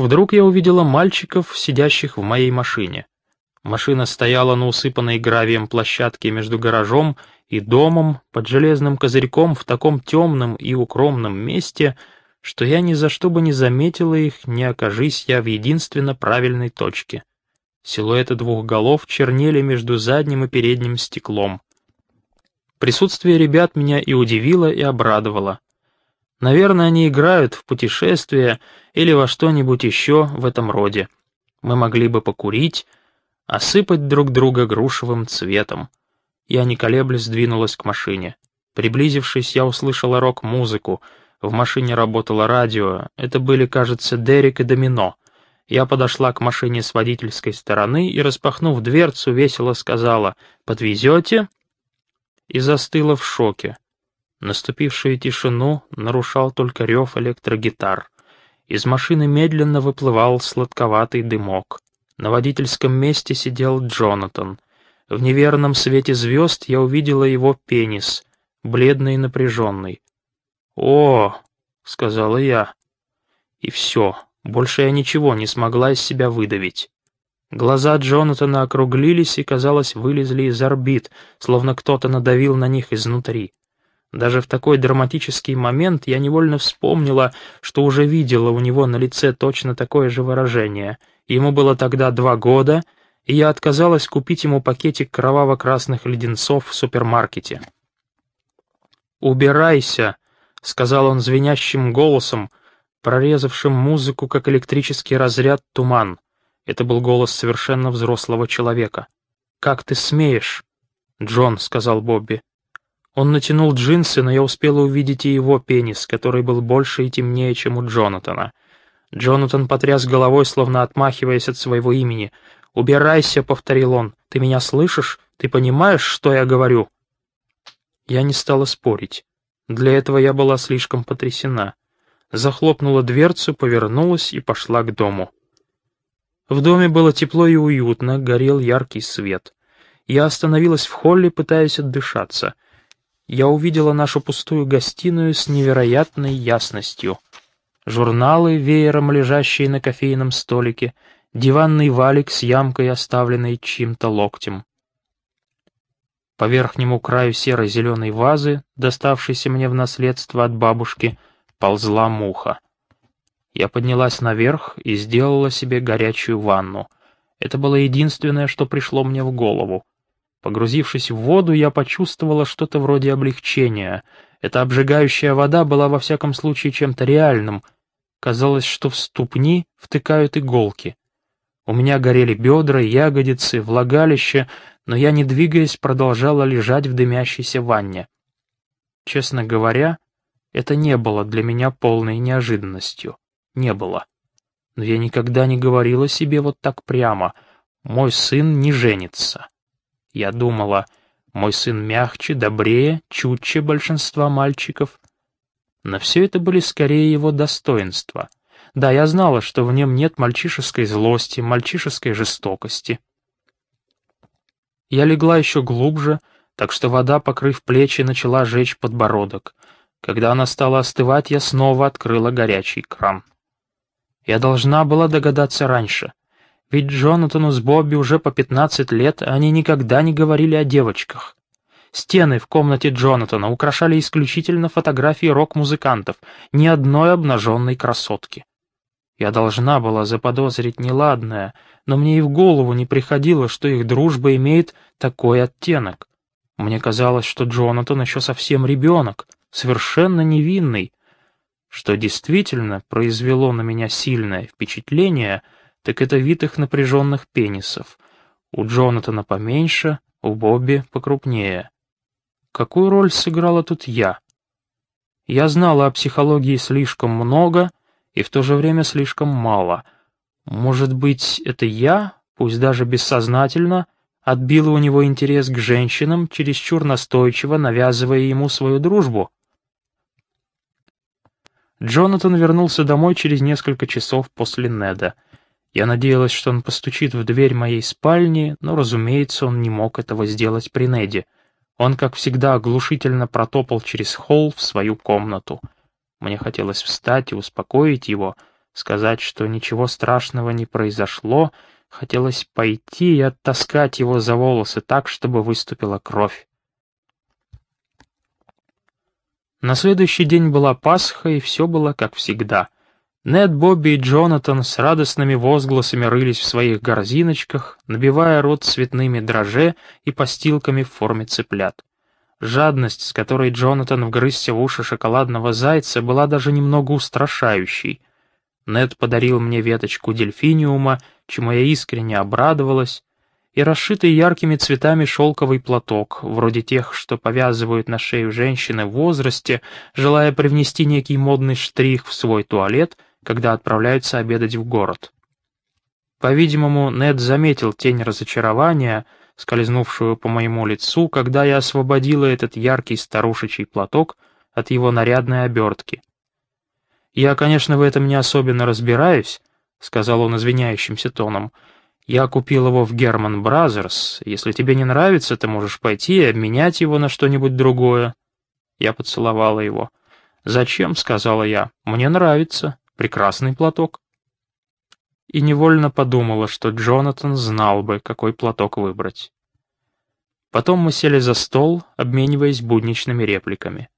Вдруг я увидела мальчиков, сидящих в моей машине. Машина стояла на усыпанной гравием площадке между гаражом и домом под железным козырьком в таком темном и укромном месте, что я ни за что бы не заметила их, не окажись я в единственно правильной точке. Силуэты двух голов чернели между задним и передним стеклом. Присутствие ребят меня и удивило, и обрадовало. Наверное, они играют в путешествие или во что-нибудь еще в этом роде. Мы могли бы покурить, осыпать друг друга грушевым цветом. Я, не колеблясь, двинулась к машине. Приблизившись, я услышала рок-музыку. В машине работало радио. Это были, кажется, Дерек и Домино. Я подошла к машине с водительской стороны и, распахнув дверцу, весело сказала «Подвезете?» и застыла в шоке. Наступившую тишину нарушал только рев электрогитар. Из машины медленно выплывал сладковатый дымок. На водительском месте сидел Джонатан. В неверном свете звезд я увидела его пенис, бледный и напряженный. «О!» — сказала я. И все, больше я ничего не смогла из себя выдавить. Глаза Джонатана округлились и, казалось, вылезли из орбит, словно кто-то надавил на них изнутри. Даже в такой драматический момент я невольно вспомнила, что уже видела у него на лице точно такое же выражение — Ему было тогда два года, и я отказалась купить ему пакетик кроваво-красных леденцов в супермаркете. «Убирайся», — сказал он звенящим голосом, прорезавшим музыку, как электрический разряд туман. Это был голос совершенно взрослого человека. «Как ты смеешь?» «Джон», — сказал Бобби. Он натянул джинсы, но я успела увидеть и его пенис, который был больше и темнее, чем у Джонатана. Джонатан потряс головой, словно отмахиваясь от своего имени. «Убирайся», — повторил он. «Ты меня слышишь? Ты понимаешь, что я говорю?» Я не стала спорить. Для этого я была слишком потрясена. Захлопнула дверцу, повернулась и пошла к дому. В доме было тепло и уютно, горел яркий свет. Я остановилась в холле, пытаясь отдышаться. Я увидела нашу пустую гостиную с невероятной ясностью — журналы, веером лежащие на кофейном столике, диванный валик с ямкой, оставленной чьим-то локтем. По верхнему краю серо-зеленой вазы, доставшейся мне в наследство от бабушки, ползла муха. Я поднялась наверх и сделала себе горячую ванну. Это было единственное, что пришло мне в голову. Погрузившись в воду, я почувствовала что-то вроде облегчения. Эта обжигающая вода была во всяком случае чем-то реальным — Казалось, что в ступни втыкают иголки. У меня горели бедра, ягодицы, влагалище, но я, не двигаясь, продолжала лежать в дымящейся ванне. Честно говоря, это не было для меня полной неожиданностью. Не было. Но я никогда не говорила себе вот так прямо. Мой сын не женится. Я думала, мой сын мягче, добрее, чутче большинства мальчиков. Но все это были скорее его достоинства. Да, я знала, что в нем нет мальчишеской злости, мальчишеской жестокости. Я легла еще глубже, так что вода, покрыв плечи, начала жечь подбородок. Когда она стала остывать, я снова открыла горячий кран. Я должна была догадаться раньше. Ведь Джонатану с Бобби уже по пятнадцать лет, они никогда не говорили о девочках. Стены в комнате Джонатана украшали исключительно фотографии рок-музыкантов, ни одной обнаженной красотки. Я должна была заподозрить неладное, но мне и в голову не приходило, что их дружба имеет такой оттенок. Мне казалось, что Джонатан еще совсем ребенок, совершенно невинный. Что действительно произвело на меня сильное впечатление, так это вид их напряженных пенисов. У Джонатана поменьше, у Бобби покрупнее. Какую роль сыграла тут я? Я знала о психологии слишком много и в то же время слишком мало. Может быть, это я, пусть даже бессознательно, отбила у него интерес к женщинам, чересчур настойчиво навязывая ему свою дружбу? Джонатан вернулся домой через несколько часов после Неда. Я надеялась, что он постучит в дверь моей спальни, но, разумеется, он не мог этого сделать при Неде — он, как всегда, оглушительно протопал через холл в свою комнату. Мне хотелось встать и успокоить его, сказать, что ничего страшного не произошло, хотелось пойти и оттаскать его за волосы так, чтобы выступила кровь. На следующий день была Пасха, и все было как всегда. Нед, Бобби и Джонатан с радостными возгласами рылись в своих горзиночках, набивая рот цветными дроже и постилками в форме цыплят. Жадность, с которой Джонатан вгрызся в уши шоколадного зайца, была даже немного устрашающей. Нед подарил мне веточку дельфиниума, чему я искренне обрадовалась, и расшитый яркими цветами шелковый платок, вроде тех, что повязывают на шею женщины в возрасте, желая привнести некий модный штрих в свой туалет, когда отправляются обедать в город. По-видимому, Нед заметил тень разочарования, скользнувшую по моему лицу, когда я освободила этот яркий старушечий платок от его нарядной обертки. «Я, конечно, в этом не особенно разбираюсь», — сказал он извиняющимся тоном, — я купил его в Herman Brothers. Если тебе не нравится, ты можешь пойти и обменять его на что-нибудь другое». Я поцеловала его. «Зачем?» — сказала я. «Мне нравится. Прекрасный платок». И невольно подумала, что Джонатан знал бы, какой платок выбрать. Потом мы сели за стол, обмениваясь будничными репликами.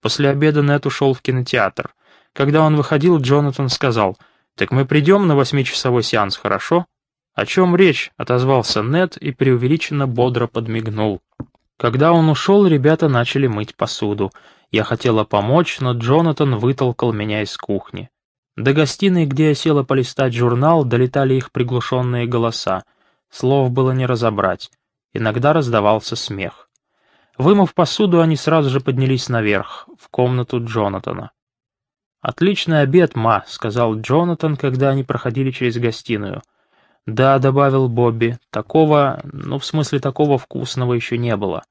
После обеда Нет ушел в кинотеатр. Когда он выходил, Джонатан сказал, «Так мы придем на восьмичасовой сеанс, хорошо?» «О чем речь?» — отозвался Нед и преувеличенно бодро подмигнул. Когда он ушел, ребята начали мыть посуду. Я хотела помочь, но Джонатан вытолкал меня из кухни. До гостиной, где я села полистать журнал, долетали их приглушенные голоса. Слов было не разобрать. Иногда раздавался смех. Вымыв посуду, они сразу же поднялись наверх, в комнату Джонатана. «Отличный обед, ма», — сказал Джонатан, когда они проходили через гостиную. «Да», — добавил Бобби, — «такого, ну, в смысле, такого вкусного еще не было».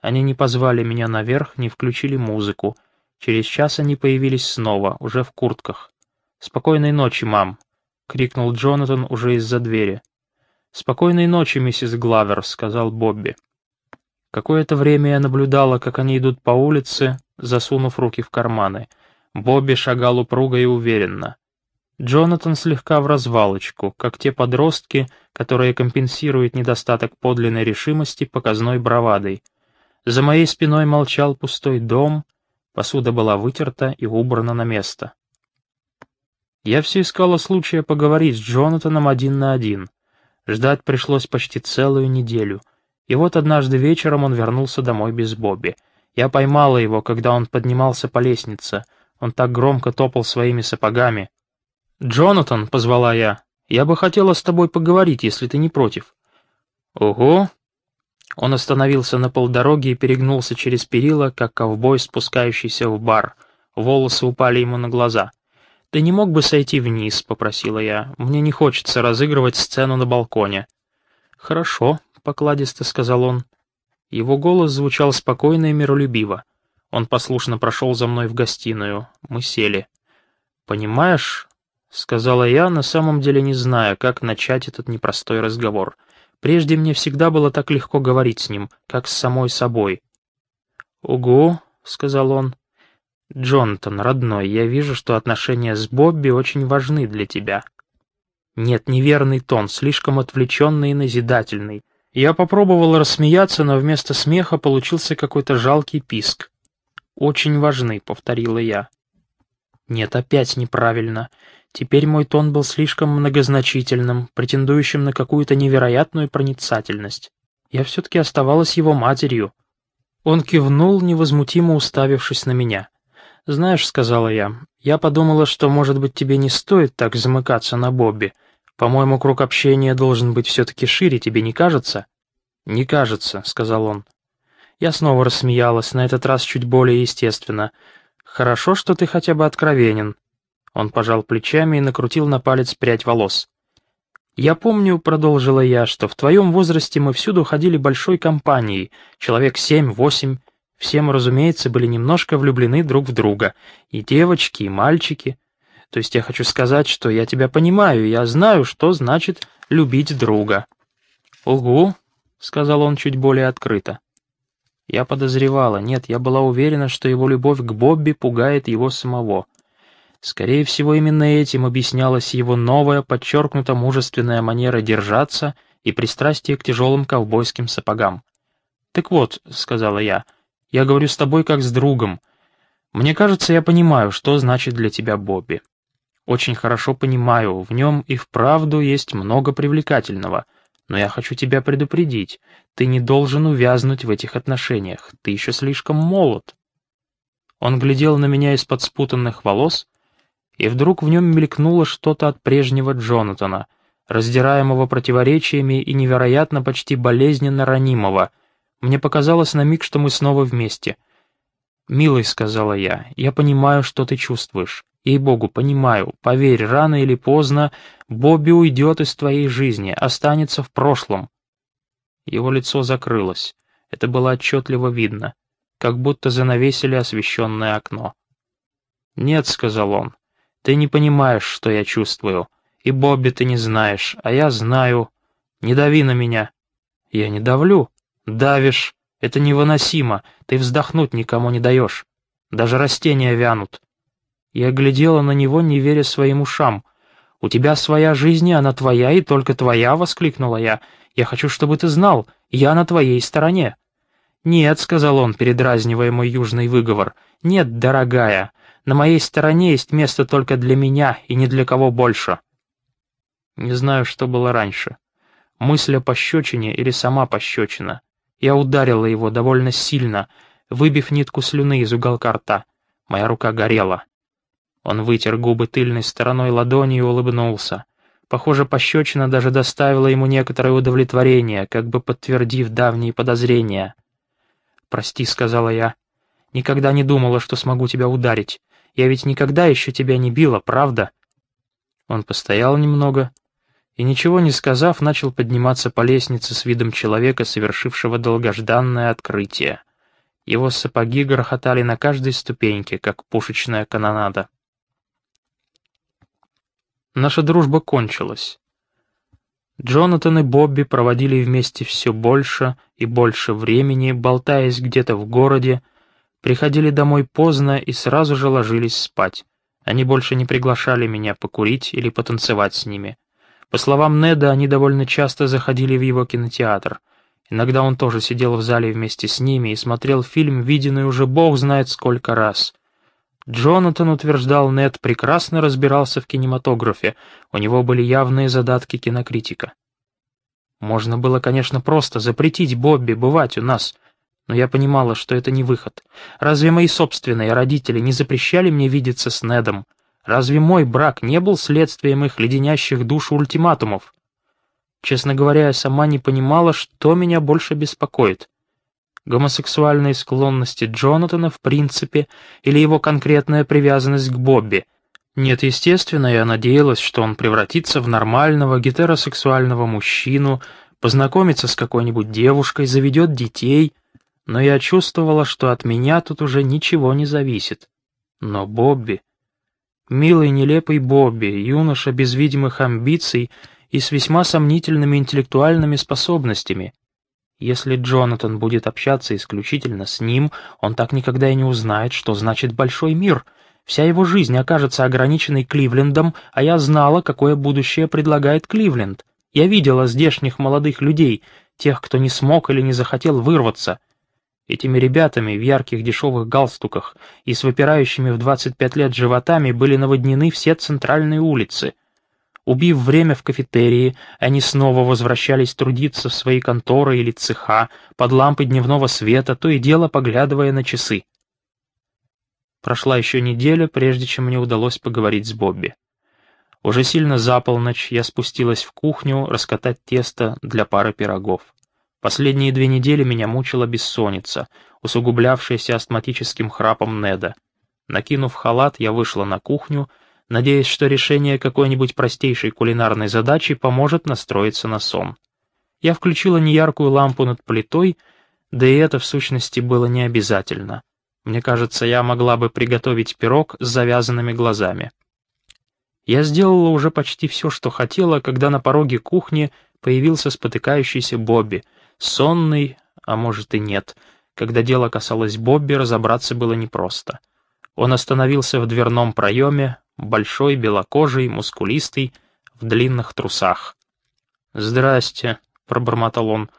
Они не позвали меня наверх, не включили музыку. Через час они появились снова, уже в куртках. «Спокойной ночи, мам», — крикнул Джонатан уже из-за двери. «Спокойной ночи, миссис Главер», — сказал Бобби. Какое-то время я наблюдала, как они идут по улице, засунув руки в карманы. Бобби шагал упруго и уверенно. Джонатан слегка в развалочку, как те подростки, которые компенсируют недостаток подлинной решимости показной бравадой. За моей спиной молчал пустой дом, посуда была вытерта и убрана на место. Я все искала случая поговорить с Джонатаном один на один. Ждать пришлось почти целую неделю. И вот однажды вечером он вернулся домой без Бобби. Я поймала его, когда он поднимался по лестнице. Он так громко топал своими сапогами, «Джонатан», — позвала я, — «я бы хотела с тобой поговорить, если ты не против». «Ого!» Он остановился на полдороги и перегнулся через перила, как ковбой, спускающийся в бар. Волосы упали ему на глаза. «Ты не мог бы сойти вниз?» — попросила я. «Мне не хочется разыгрывать сцену на балконе». «Хорошо», — покладисто сказал он. Его голос звучал спокойно и миролюбиво. Он послушно прошел за мной в гостиную. Мы сели. «Понимаешь, — сказала я, на самом деле не зная, как начать этот непростой разговор. Прежде мне всегда было так легко говорить с ним, как с самой собой. «Угу», — сказал он. «Джонатан, родной, я вижу, что отношения с Бобби очень важны для тебя». Нет, неверный тон, слишком отвлеченный и назидательный. Я попробовал рассмеяться, но вместо смеха получился какой-то жалкий писк. «Очень важны», — повторила я. Нет, опять неправильно. Теперь мой тон был слишком многозначительным, претендующим на какую-то невероятную проницательность. Я все-таки оставалась его матерью. Он кивнул, невозмутимо уставившись на меня. «Знаешь», — сказала я, — «я подумала, что, может быть, тебе не стоит так замыкаться на Бобби. По-моему, круг общения должен быть все-таки шире, тебе не кажется?» «Не кажется», — сказал он. Я снова рассмеялась, на этот раз чуть более естественно. «Хорошо, что ты хотя бы откровенен. Он пожал плечами и накрутил на палец прядь волос. «Я помню», — продолжила я, — «что в твоем возрасте мы всюду ходили большой компанией, человек семь-восемь. Все мы, разумеется, были немножко влюблены друг в друга, и девочки, и мальчики. То есть я хочу сказать, что я тебя понимаю, я знаю, что значит любить друга». «Угу», — сказал он чуть более открыто. Я подозревала, нет, я была уверена, что его любовь к Бобби пугает его самого. Скорее всего, именно этим объяснялась его новая, подчеркнуто мужественная манера держаться и пристрастие к тяжелым ковбойским сапогам. «Так вот», — сказала я, — «я говорю с тобой как с другом. Мне кажется, я понимаю, что значит для тебя Бобби. Очень хорошо понимаю, в нем и вправду есть много привлекательного, но я хочу тебя предупредить, ты не должен увязнуть в этих отношениях, ты еще слишком молод». Он глядел на меня из-под спутанных волос, и вдруг в нем мелькнуло что-то от прежнего Джонатана, раздираемого противоречиями и невероятно почти болезненно ранимого. Мне показалось на миг, что мы снова вместе. «Милый», — сказала я, — «я понимаю, что ты чувствуешь. Ей-богу, понимаю. Поверь, рано или поздно Бобби уйдет из твоей жизни, останется в прошлом». Его лицо закрылось. Это было отчетливо видно, как будто занавесили освещенное окно. «Нет», — сказал он, ты не понимаешь, что я чувствую. И Бобби ты не знаешь, а я знаю. Не дави на меня. Я не давлю. Давишь. Это невыносимо. Ты вздохнуть никому не даешь. Даже растения вянут. Я глядела на него, не веря своим ушам. «У тебя своя жизнь, и она твоя, и только твоя», — воскликнула я. «Я хочу, чтобы ты знал, я на твоей стороне». «Нет», — сказал он, передразнивая мой южный выговор. «Нет, дорогая, на моей стороне есть место только для меня и ни для кого больше. Не знаю, что было раньше. Мысль о пощечине или сама пощечина. Я ударила его довольно сильно, выбив нитку слюны из уголка рта. Моя рука горела. Он вытер губы тыльной стороной ладони и улыбнулся. Похоже, пощечина даже доставила ему некоторое удовлетворение, как бы подтвердив давние подозрения. «Прости», — сказала я. «Никогда не думала, что смогу тебя ударить. Я ведь никогда еще тебя не била, правда?» Он постоял немного и, ничего не сказав, начал подниматься по лестнице с видом человека, совершившего долгожданное открытие. Его сапоги грохотали на каждой ступеньке, как пушечная канонада. Наша дружба кончилась. Джонатан и Бобби проводили вместе все больше и больше времени, болтаясь где-то в городе, приходили домой поздно и сразу же ложились спать. Они больше не приглашали меня покурить или потанцевать с ними. По словам Неда, они довольно часто заходили в его кинотеатр. Иногда он тоже сидел в зале вместе с ними и смотрел фильм, виденный уже бог знает сколько раз. Джонатан, утверждал Нед, прекрасно разбирался в кинематографе, у него были явные задатки кинокритика. Можно было, конечно, просто запретить Бобби бывать у нас, но я понимала, что это не выход. Разве мои собственные родители не запрещали мне видеться с Недом? Разве мой брак не был следствием их леденящих душу ультиматумов? Честно говоря, я сама не понимала, что меня больше беспокоит. Гомосексуальные склонности Джонатана в принципе или его конкретная привязанность к Бобби. Нет, естественно, я надеялась, что он превратится в нормального гетеросексуального мужчину, познакомится с какой-нибудь девушкой, заведет детей — но я чувствовала, что от меня тут уже ничего не зависит. Но Бобби... Милый нелепый Бобби, юноша без видимых амбиций и с весьма сомнительными интеллектуальными способностями. Если Джонатан будет общаться исключительно с ним, он так никогда и не узнает, что значит большой мир. Вся его жизнь окажется ограниченной Кливлендом, а я знала, какое будущее предлагает Кливленд. Я видела здешних молодых людей, тех, кто не смог или не захотел вырваться — Этими ребятами в ярких дешевых галстуках и с выпирающими в 25 лет животами были наводнены все центральные улицы. Убив время в кафетерии, они снова возвращались трудиться в свои конторы или цеха, под лампы дневного света, то и дело поглядывая на часы. Прошла еще неделя, прежде чем мне удалось поговорить с Бобби. Уже сильно за полночь я спустилась в кухню раскатать тесто для пары пирогов. Последние две недели меня мучила бессонница, усугублявшаяся астматическим храпом Неда. Накинув халат, я вышла на кухню, надеясь, что решение какой-нибудь простейшей кулинарной задачи поможет настроиться на сон. Я включила неяркую лампу над плитой, да и это в сущности было не обязательно. Мне кажется, я могла бы приготовить пирог с завязанными глазами. Я сделала уже почти все, что хотела, когда на пороге кухни появился спотыкающийся Бобби — Сонный, а может и нет. Когда дело касалось Бобби, разобраться было непросто. Он остановился в дверном проеме, большой, белокожий, мускулистый, в длинных трусах. «Здрасте», — пробормотал он.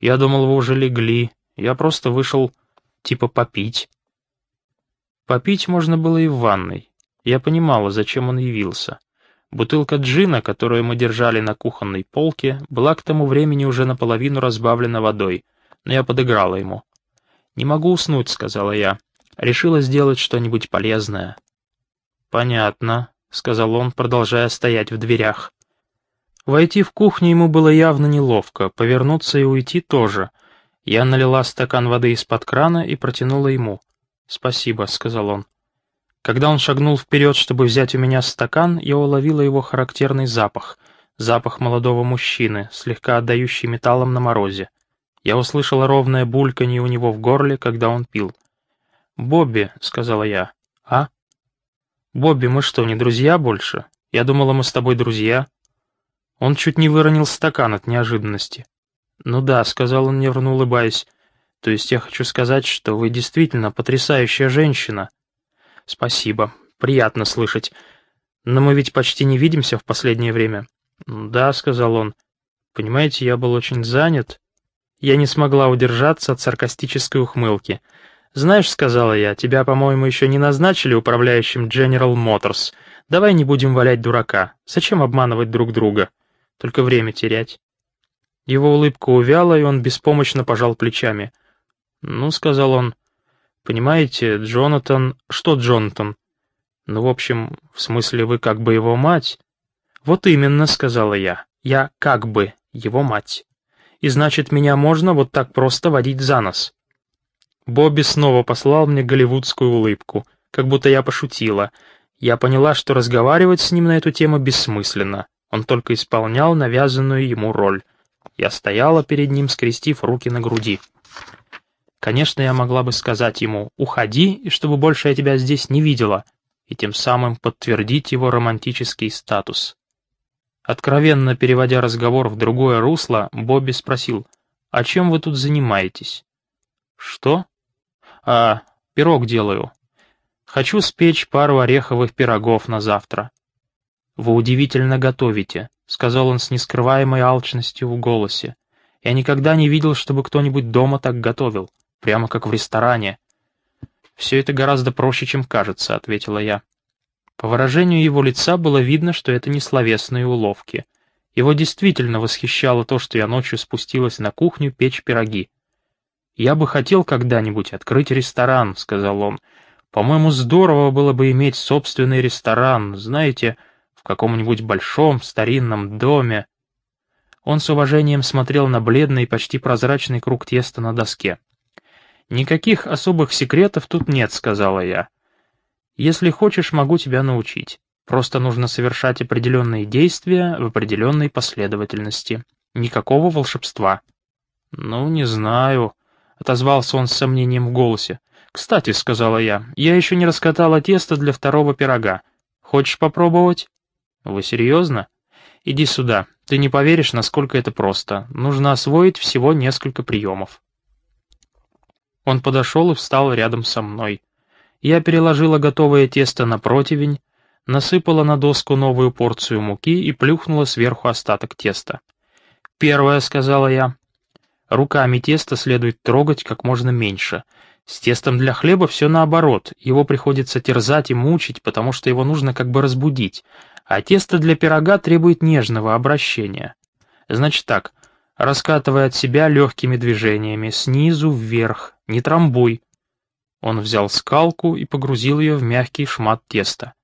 «Я думал, вы уже легли. Я просто вышел, типа, попить». Попить можно было и в ванной. Я понимала, зачем он явился. Бутылка джина, которую мы держали на кухонной полке, была к тому времени уже наполовину разбавлена водой, но я подыграла ему. «Не могу уснуть», — сказала я. Решила сделать что-нибудь полезное. «Понятно», — сказал он, продолжая стоять в дверях. Войти в кухню ему было явно неловко, повернуться и уйти тоже. Я налила стакан воды из-под крана и протянула ему. «Спасибо», — сказал он. Когда он шагнул вперед, чтобы взять у меня стакан, я уловила его характерный запах. Запах молодого мужчины, слегка отдающий металлом на морозе. Я услышала ровное бульканье у него в горле, когда он пил. «Бобби», — сказала я. «А?» «Бобби, мы что, не друзья больше? Я думала, мы с тобой друзья». Он чуть не выронил стакан от неожиданности. «Ну да», — сказал он, нервно улыбаясь. «То есть я хочу сказать, что вы действительно потрясающая женщина». «Спасибо. Приятно слышать. Но мы ведь почти не видимся в последнее время». «Да», — сказал он. «Понимаете, я был очень занят». Я не смогла удержаться от саркастической ухмылки. «Знаешь», — сказала я, — «тебя, по-моему, еще не назначили управляющим General Motors. Давай не будем валять дурака. Зачем обманывать друг друга? Только время терять». Его улыбка увяла, и он беспомощно пожал плечами. «Ну», — сказал он, Понимаете, Джонатан... Что Джонатан? Ну, в общем, в смысле, вы как бы его мать? Вот именно, сказала я. Я как бы его мать. И значит, меня можно вот так просто водить за нос. Бобби снова послал мне голливудскую улыбку, как будто я пошутила. Я поняла, что разговаривать с ним на эту тему бессмысленно. Он только исполнял навязанную ему роль. Я стояла перед ним, скрестив руки на груди. Конечно, я могла бы сказать ему «Уходи, и чтобы больше я тебя здесь не видела», и тем самым подтвердить его романтический статус. Откровенно переводя разговор в другое русло, Бобби спросил «А чем вы тут занимаетесь?» «Что?» «А, пирог делаю. Хочу спечь пару ореховых пирогов на завтра». «Вы удивительно готовите», — сказал он с нескрываемой алчностью в голосе. «Я никогда не видел, чтобы кто-нибудь дома так готовил прямо как в ресторане. «Все это гораздо проще, чем кажется», — ответила я. По выражению его лица было видно, что это не словесные уловки. Его действительно восхищало то, что я ночью спустилась на кухню печь пироги. «Я бы хотел когда-нибудь открыть ресторан», — сказал он. «По-моему, здорово было бы иметь собственный ресторан, знаете, в каком-нибудь большом старинном доме». Он с уважением смотрел на бледный, почти прозрачный круг теста на доске. «Никаких особых секретов тут нет», — сказала я. «Если хочешь, могу тебя научить. Просто нужно совершать определенные действия в определенной последовательности. Никакого волшебства». «Ну, не знаю», — отозвался он с сомнением в голосе. «Кстати», — сказала я, — «я еще не раскатала тесто для второго пирога. Хочешь попробовать?» «Вы серьезно?» «Иди сюда. Ты не поверишь, насколько это просто. Нужно освоить всего несколько приемов». Он подошел и встал рядом со мной. Я переложила готовое тесто на противень, насыпала на доску новую порцию муки и плюхнула сверху остаток теста. «Первое», — сказала я. «Руками тесто следует трогать как можно меньше. С тестом для хлеба все наоборот, его приходится терзать и мучить, потому что его нужно как бы разбудить, а тесто для пирога требует нежного обращения. Значит так, раскатывая от себя легкими движениями, снизу вверх, не трамбуй. Он взял скалку и погрузил ее в мягкий шмат теста.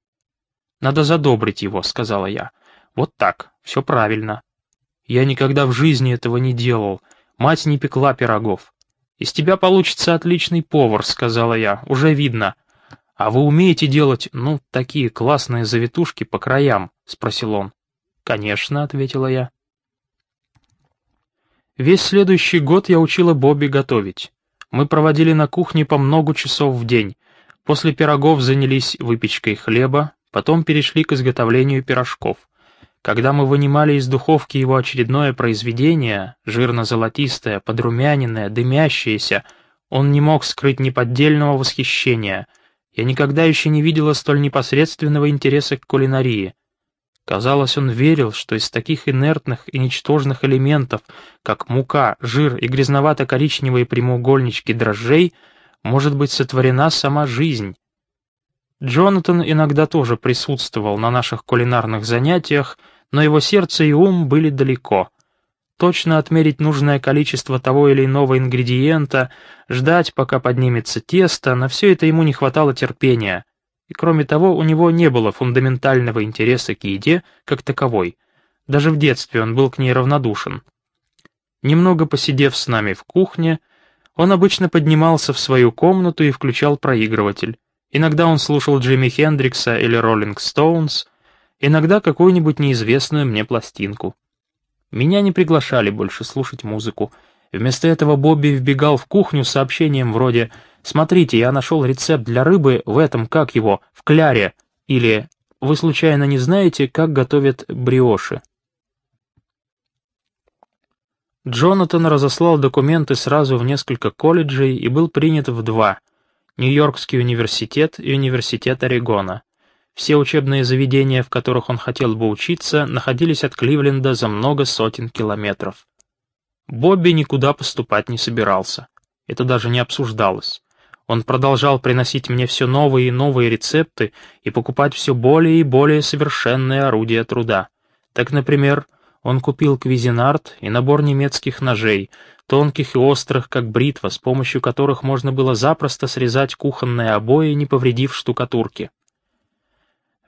«Надо задобрить его», — сказала я. «Вот так, все правильно». «Я никогда в жизни этого не делал. Мать не пекла пирогов». «Из тебя получится отличный повар», — сказала я, — «уже видно». «А вы умеете делать, ну, такие классные завитушки по краям?» — спросил он. «Конечно», — ответила я. Весь следующий год я учила Бобби готовить. Мы проводили на кухне по много часов в день. После пирогов занялись выпечкой хлеба, потом перешли к изготовлению пирожков. Когда мы вынимали из духовки его очередное произведение, жирно-золотистое, подрумяненное, дымящееся, он не мог скрыть неподдельного восхищения. Я никогда еще не видела столь непосредственного интереса к кулинарии. Казалось, он верил, что из таких инертных и ничтожных элементов, как мука, жир и грязновато-коричневые прямоугольнички дрожжей, может быть сотворена сама жизнь. Джонатан иногда тоже присутствовал на наших кулинарных занятиях, но его сердце и ум были далеко. Точно отмерить нужное количество того или иного ингредиента, ждать, пока поднимется тесто, на все это ему не хватало терпения — и кроме того, у него не было фундаментального интереса к еде как таковой. Даже в детстве он был к ней равнодушен. Немного посидев с нами в кухне, он обычно поднимался в свою комнату и включал проигрыватель. Иногда он слушал Джимми Хендрикса или Роллинг Стоунс, иногда какую-нибудь неизвестную мне пластинку. Меня не приглашали больше слушать музыку. Вместо этого Бобби вбегал в кухню с сообщением вроде Смотрите, я нашел рецепт для рыбы в этом, как его, в кляре. Или вы случайно не знаете, как готовят бриоши? Джонатан разослал документы сразу в несколько колледжей и был принят в два — Нью-Йоркский университет и Университет Орегона. Все учебные заведения, в которых он хотел бы учиться, находились от Кливленда за много сотен километров. Бобби никуда поступать не собирался. Это даже не обсуждалось. Он продолжал приносить мне все новые и новые рецепты и покупать все более и более совершенные орудия труда. Так, например, он купил квизинарт и набор немецких ножей, тонких и острых, как бритва, с помощью которых можно было запросто срезать кухонные обои, не повредив штукатурки.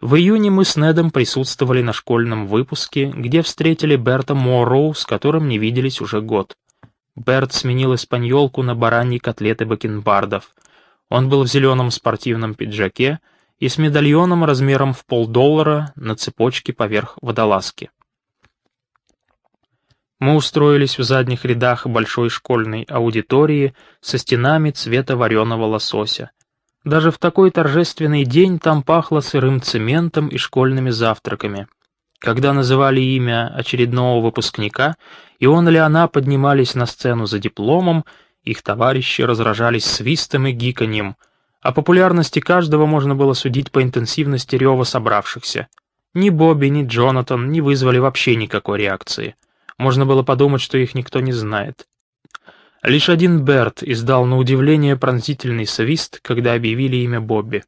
В июне мы с Недом присутствовали на школьном выпуске, где встретили Берта Морроу, с которым не виделись уже год. Берт сменил испаньолку на бараньи котлеты бакенбардов — он был в зеленом спортивном пиджаке и с медальоном размером в полдоллара на цепочке поверх водолазки. Мы устроились в задних рядах большой школьной аудитории со стенами цвета вареного лосося. Даже в такой торжественный день там пахло сырым цементом и школьными завтраками. Когда называли имя очередного выпускника, и он или она поднимались на сцену за дипломом, их товарищи разражались свистом и гиканьем. О популярности каждого можно было судить по интенсивности рева собравшихся. Ни Бобби, ни Джонатан не вызвали вообще никакой реакции. Можно было подумать, что их никто не знает. Лишь один Берт издал на удивление пронзительный свист, когда объявили имя Бобби.